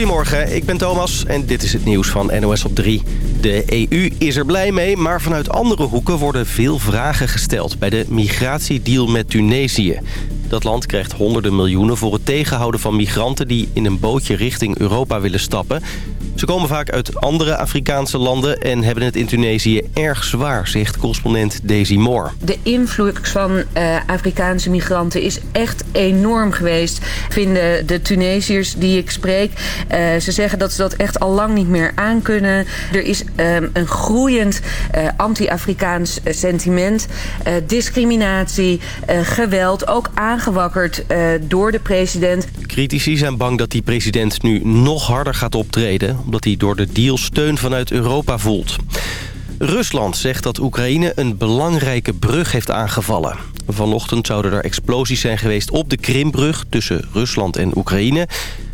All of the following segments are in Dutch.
Goedemorgen, ik ben Thomas en dit is het nieuws van NOS op 3. De EU is er blij mee, maar vanuit andere hoeken worden veel vragen gesteld... bij de migratiedeal met Tunesië. Dat land krijgt honderden miljoenen voor het tegenhouden van migranten... die in een bootje richting Europa willen stappen. Ze komen vaak uit andere Afrikaanse landen en hebben het in Tunesië erg zwaar, zegt correspondent Daisy Moore. De influx van uh, Afrikaanse migranten is echt enorm geweest, vinden de Tunesiërs die ik spreek. Uh, ze zeggen dat ze dat echt al lang niet meer aankunnen. Er is um, een groeiend uh, anti-Afrikaans sentiment, discriminatie, geweld, ook aangewakkerd door de president. Critici zijn bang dat die president nu nog harder gaat optreden omdat hij door de deal steun vanuit Europa voelt. Rusland zegt dat Oekraïne een belangrijke brug heeft aangevallen. Vanochtend zouden er explosies zijn geweest op de Krimbrug tussen Rusland en Oekraïne.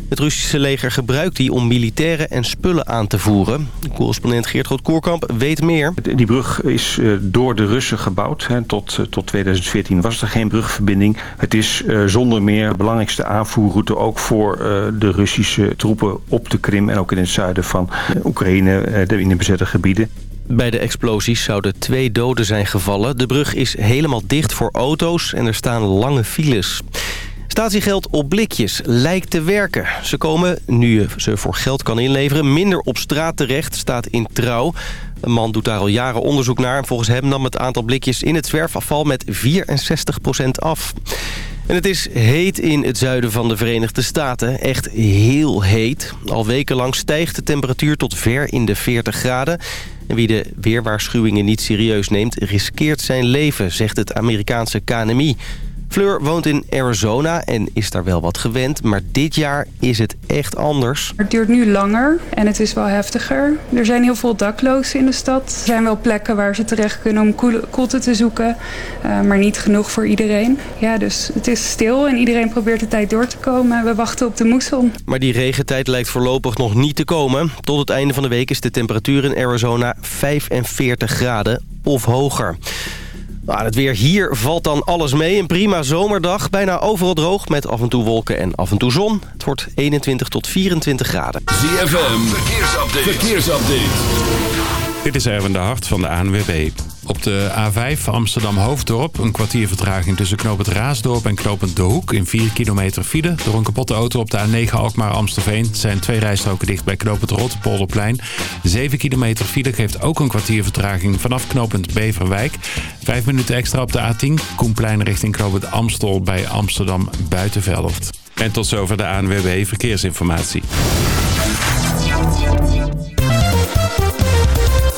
Het Russische leger gebruikt die om militairen en spullen aan te voeren. Correspondent Geert Groot-Koorkamp weet meer. Die brug is eh, door de Russen gebouwd. Tot, eh, tot 2014 was er geen brugverbinding. Het is eh, zonder meer de belangrijkste aanvoerroute ook voor de Russische troepen op de Krim... en ook in het zuiden van Oekraïne, in de bezette gebieden. Bij de explosies zouden twee doden zijn gevallen. De brug is helemaal dicht voor auto's en er staan lange files. Statiegeld op blikjes lijkt te werken. Ze komen, nu ze voor geld kan inleveren, minder op straat terecht, staat in trouw. Een man doet daar al jaren onderzoek naar. En volgens hem nam het aantal blikjes in het zwerfafval met 64% af. En het is heet in het zuiden van de Verenigde Staten. Echt heel heet. Al wekenlang stijgt de temperatuur tot ver in de 40 graden. En wie de weerwaarschuwingen niet serieus neemt, riskeert zijn leven, zegt het Amerikaanse KNMI. Fleur woont in Arizona en is daar wel wat gewend. Maar dit jaar is het echt anders. Het duurt nu langer en het is wel heftiger. Er zijn heel veel daklozen in de stad. Er zijn wel plekken waar ze terecht kunnen om koelte te zoeken. Uh, maar niet genoeg voor iedereen. Ja, dus het is stil en iedereen probeert de tijd door te komen. We wachten op de moesson. Maar die regentijd lijkt voorlopig nog niet te komen. Tot het einde van de week is de temperatuur in Arizona 45 graden of hoger. Nou, het weer hier valt dan alles mee. Een prima zomerdag. Bijna overal droog met af en toe wolken en af en toe zon. Het wordt 21 tot 24 graden. ZFM, verkeersupdate. verkeersupdate. Dit is Erwin de Hart van de ANWB. Op de A5 Amsterdam-Hoofddorp een kwartier vertraging tussen knooppunt Raasdorp en knooppunt De Hoek in 4 kilometer file. Door een kapotte auto op de A9 Alkmaar-Amstelveen zijn twee rijstroken dicht bij knooppunt Rotterpolderplein. 7 kilometer file geeft ook een kwartier vertraging vanaf knooppunt Beverwijk. 5 minuten extra op de A10 Koenplein richting knooppunt Amstel bij Amsterdam Buitenveldert. En tot zover de ANWB Verkeersinformatie.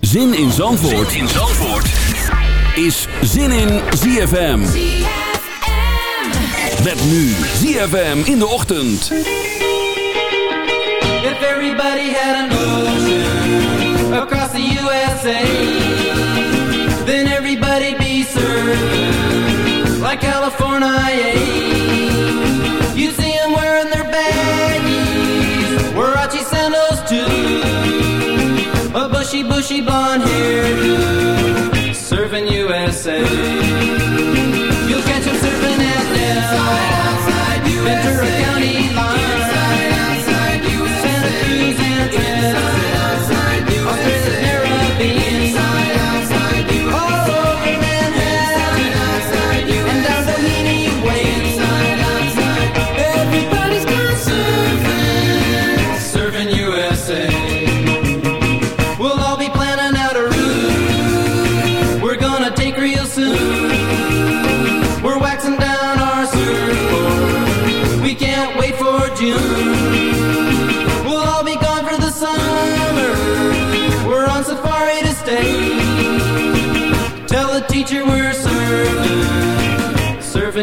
Zin in Zandvoort, zin in Zandvoort. is Zin in ZFM. ZFM. Met nu ZFM in de ochtend. If everybody had an ocean across the USA, then everybody be served like California. Bushy, blonde hairdo, serving USA.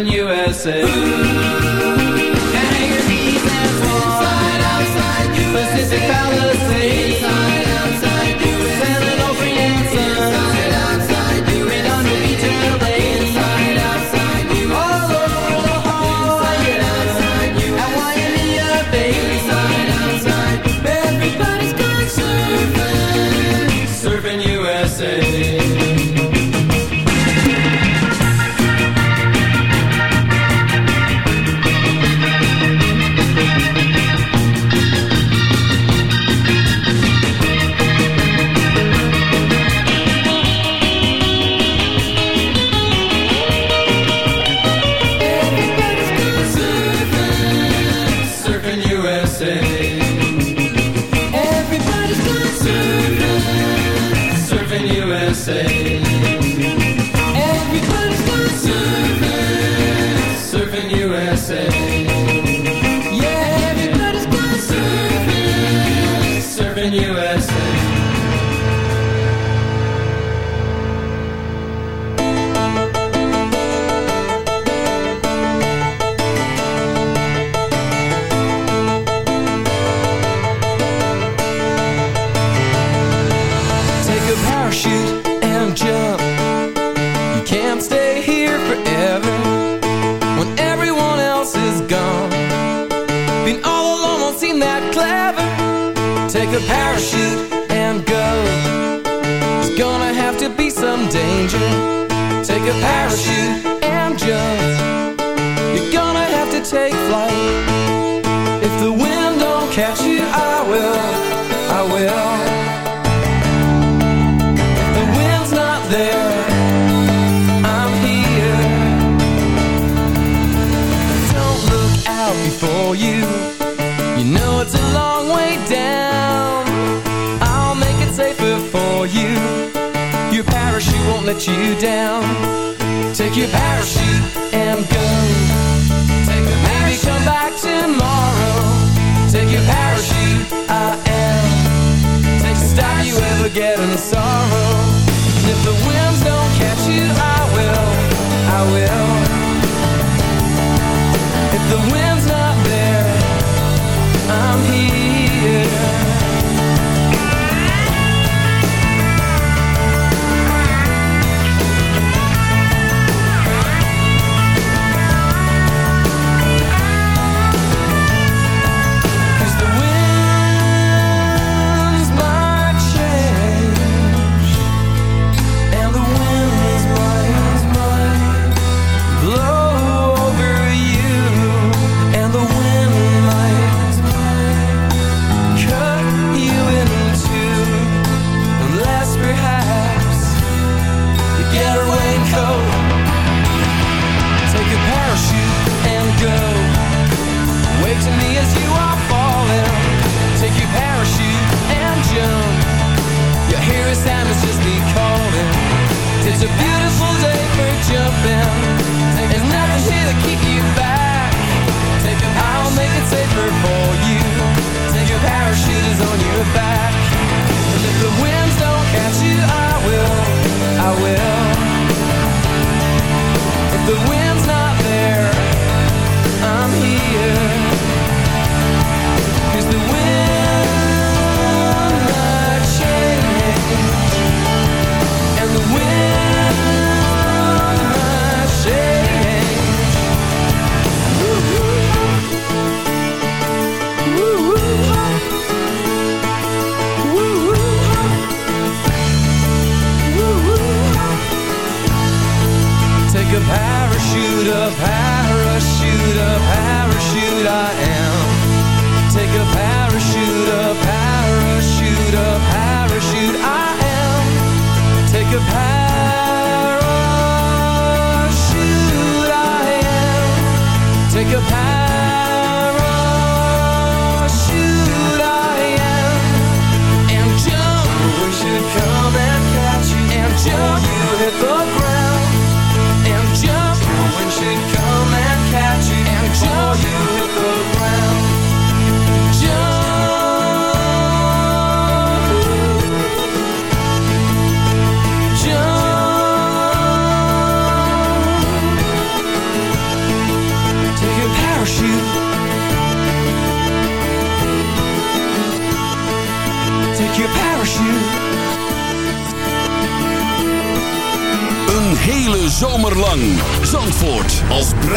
in USA. Hangers, bees, and swans. Inside, outside, USA. Pacific Palisades. Inside.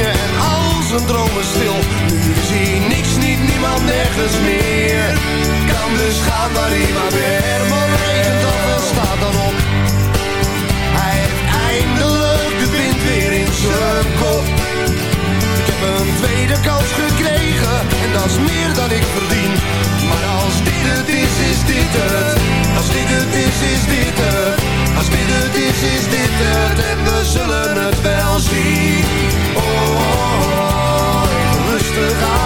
en al zijn dromen stil. Nu is hij niks, niet niemand, nergens meer. Kan dus gaan waar hij maar weer Herman regent af en staat dan op. Hij heeft eindelijk de wind weer in zijn kop. Ik heb een tweede kans gekregen En dat is meer dan ik verdien. Maar als dit het is, is dit het. Als dit het is, is dit het. Als dit het is, is dit het. En we zullen het wel zien Even rustig ademhalen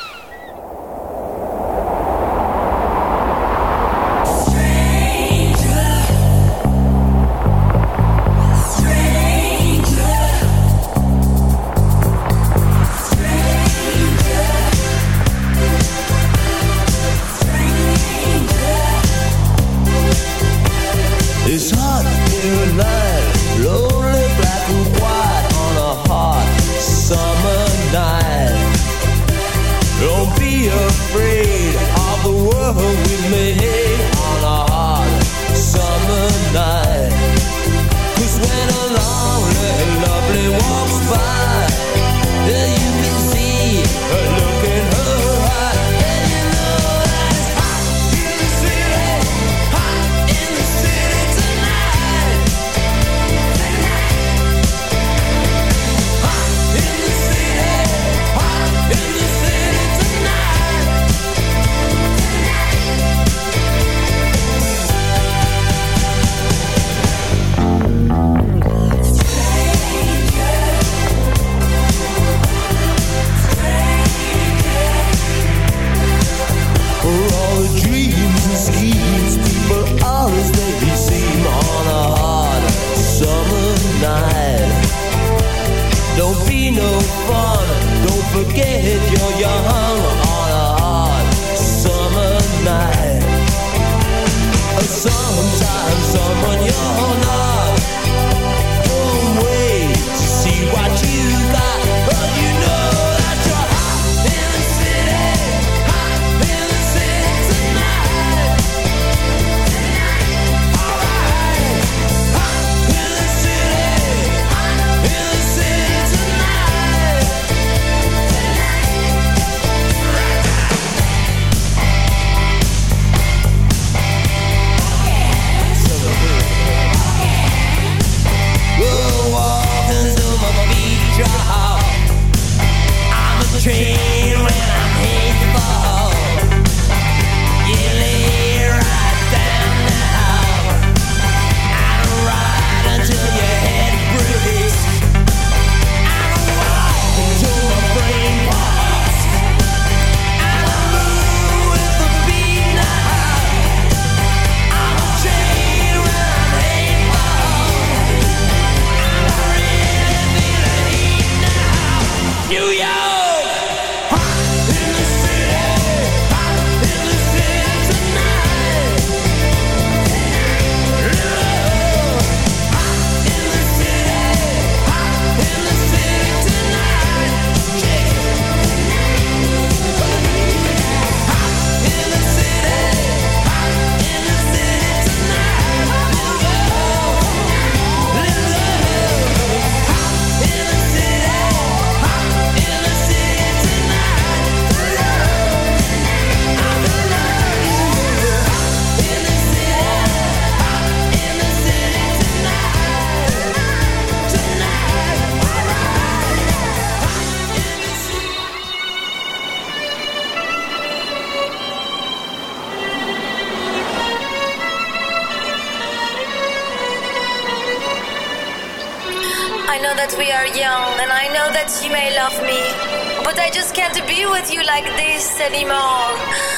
C'est dimanche!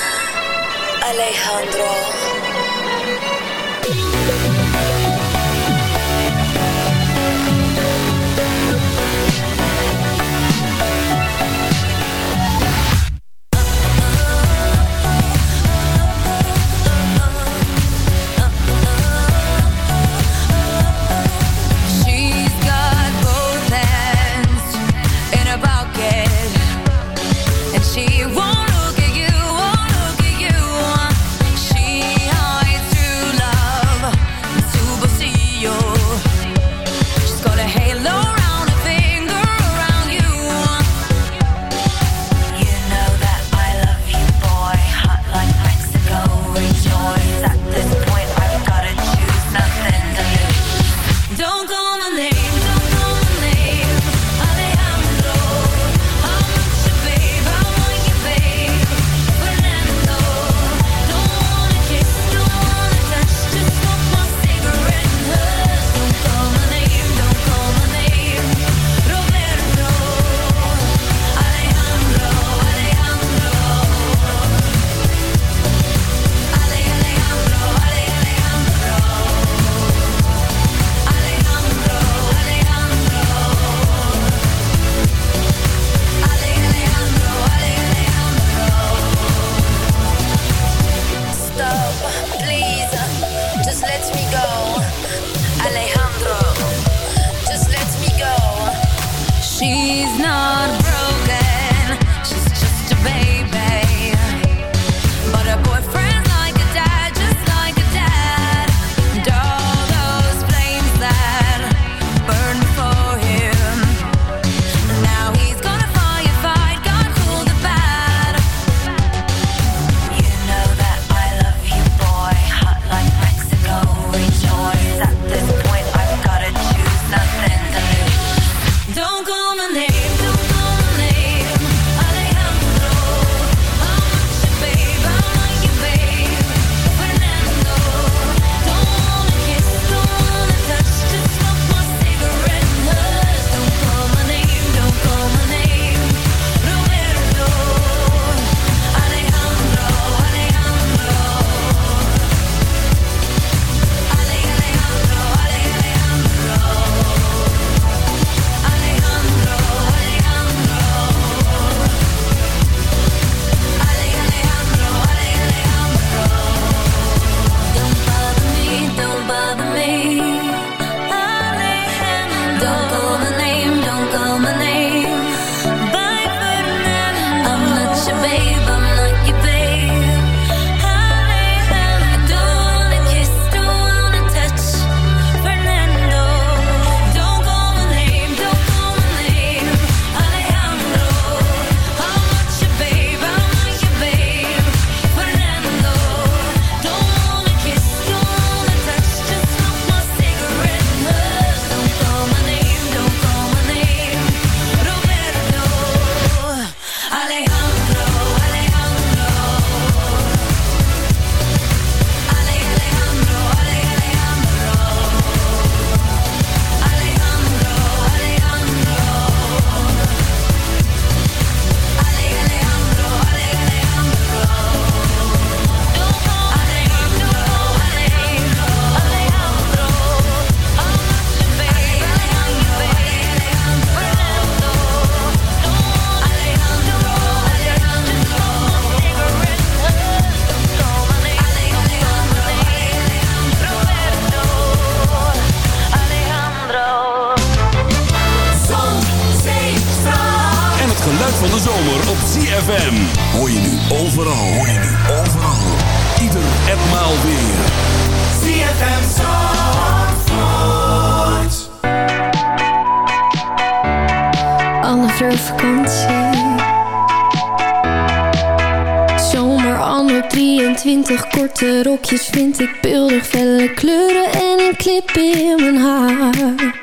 ZFM. Hoor je nu overal, hoor je nu overal. Ieder en maal weer. ZFM Zandvoort. Vakantie. Zomer 23, korte rokjes vind ik beeldig. Felle kleuren en een clip in mijn haar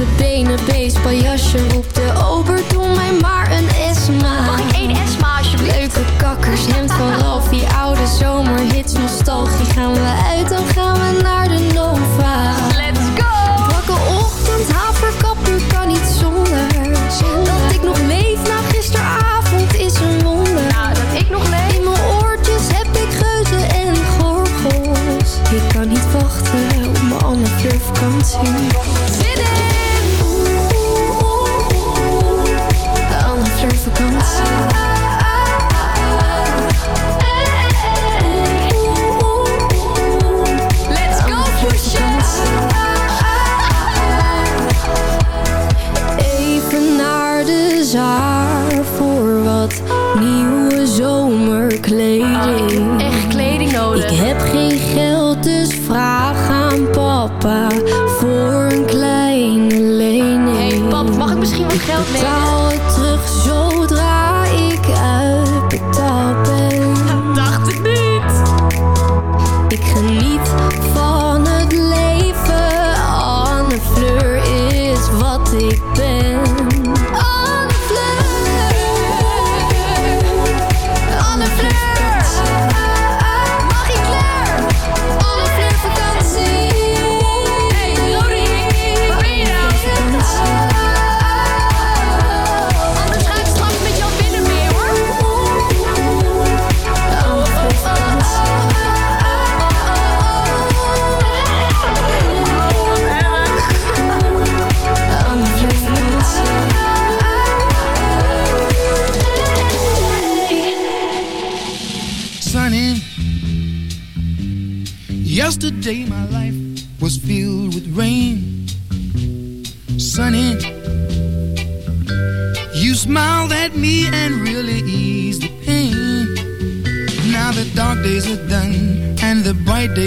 Blote benen, beest, paljasje. Roep de ober, doe mij maar een Esma. Mag ik één Esma alsjeblieft? Leuke kakkers, hemd van Ralf, die oude zomerhits, nostalgie. Gaan we uit, dan gaan we naar de Nova. Let's go! Wakke ochtend, haverkappel, kan niet zonder. Dat ik nog leef na gisteravond is een wonder. Nou, dat ik nog leef. In mijn oortjes heb ik geuzen en gorgels. Ik kan niet wachten op mijn Anne Fleur vakantie.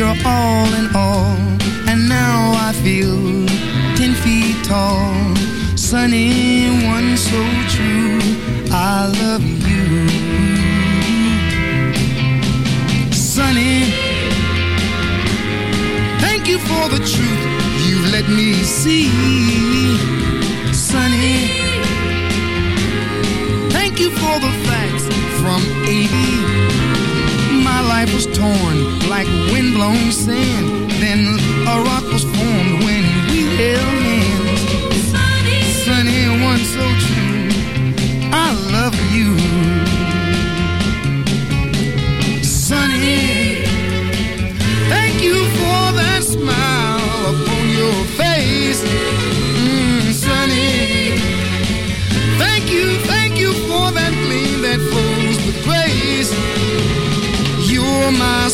me all in all, and now I feel ten feet tall. Sunny, one so true. I love you. Sunny, thank you for the truth you've let me see. Sunny, thank you for the facts from A to B. My life was torn like windblown sand. Then a rock was formed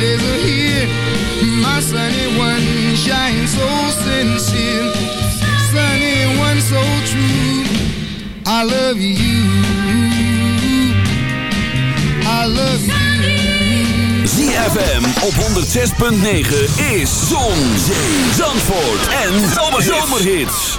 days are here. My sunny one shines so sincere. Sunny one so true. I love you. I love you. ZFM op 106.9 is Zon, Zee, Zandvoort en Zomerhits.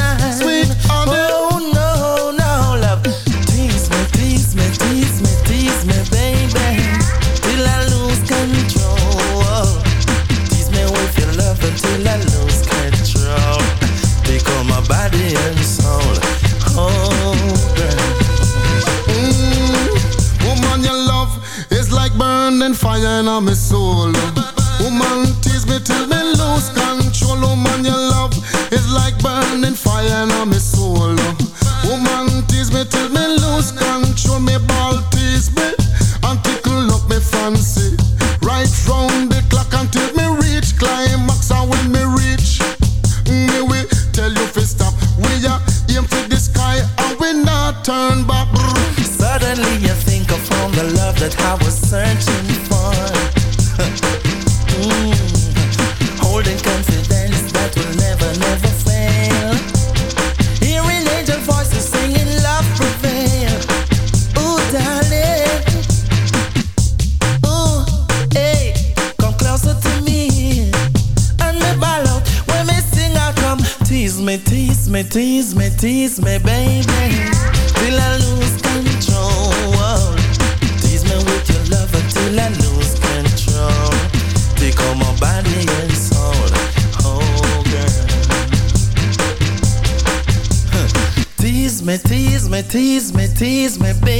soul. Woman tease me till me lose control. Woman, you tease me, baby.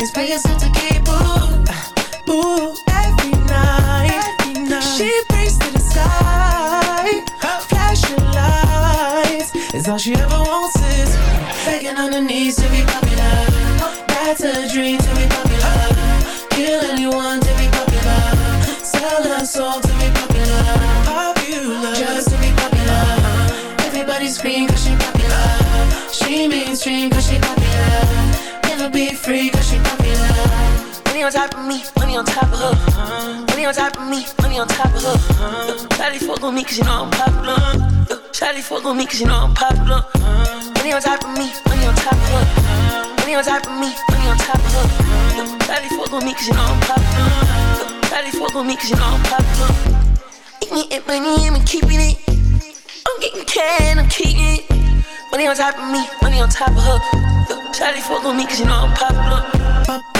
It in the face, pay yourself to keep. Ooh, every night, every night. she prays to the sky. Flashing lights is all she ever wants is begging on her knees to be popular. That's a dream to be popular. Kill anyone to be popular. Sell her soul to be popular. Popular, just to be popular. Everybody scream top of me, money on top of her. Money on top of me, money on top of her. Shawty fuck on me cause you know I'm popular. Shawty fuck on me cause you know I'm popular. Money on top of me, money on top of her. Money on top of me, money on top of her. Shawty fuck on me cause you know I'm popular. Shawty fuck on me cause you know I'm popular. Eating it, money, I'm keeping it. I'm getting can, I'm keeping it. Money on top of me, money on top of her. Shawty fuck on me cause you know I'm popular.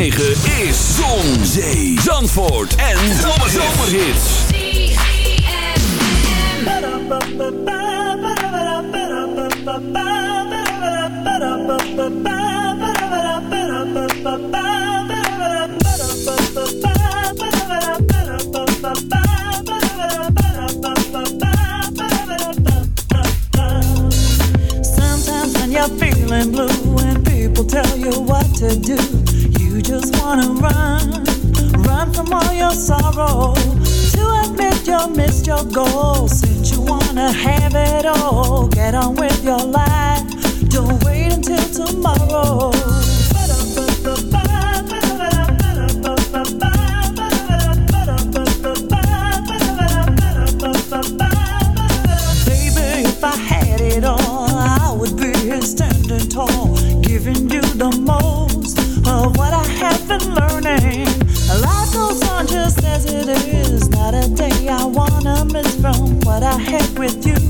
106.9 goal, since you wanna have it all, get on with your life. Don't wait until tomorrow. Baby, if I had it all, I would be standing tall, giving you the most of what I have been learning. Life goes on just as it is, not a day I wanna miss from what I had with you.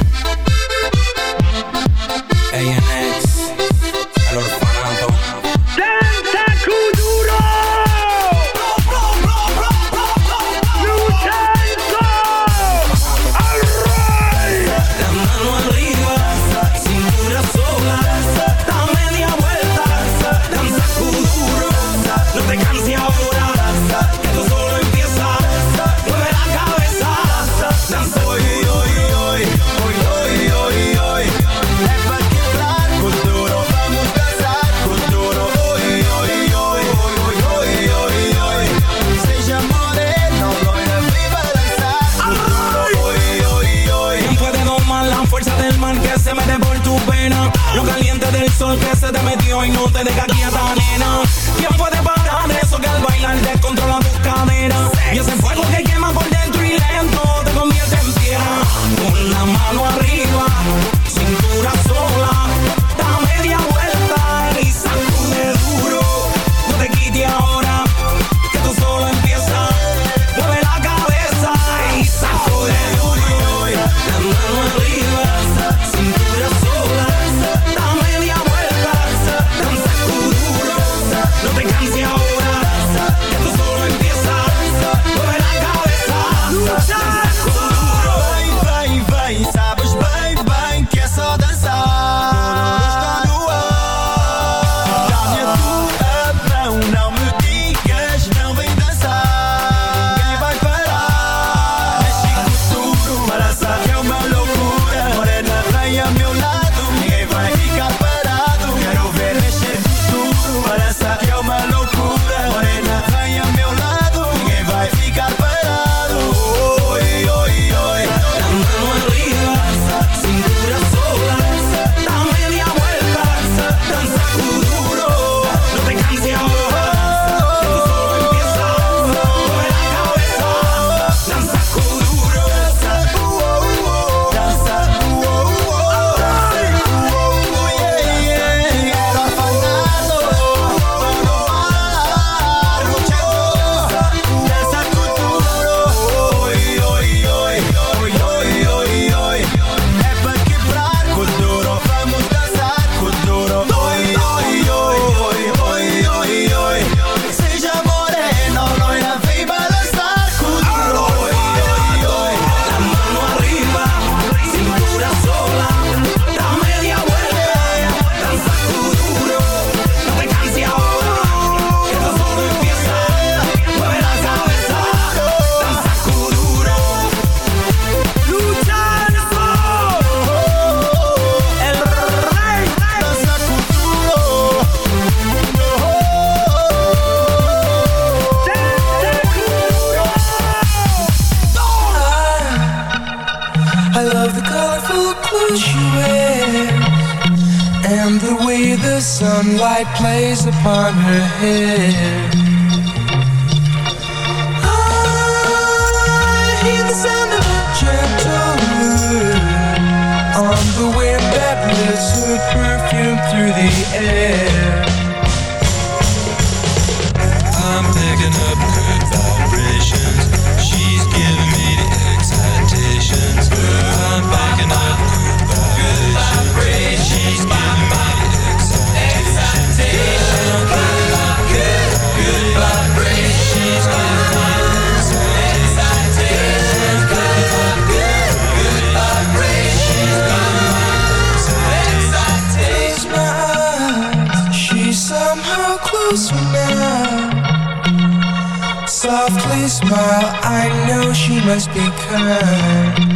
must be kind.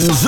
And.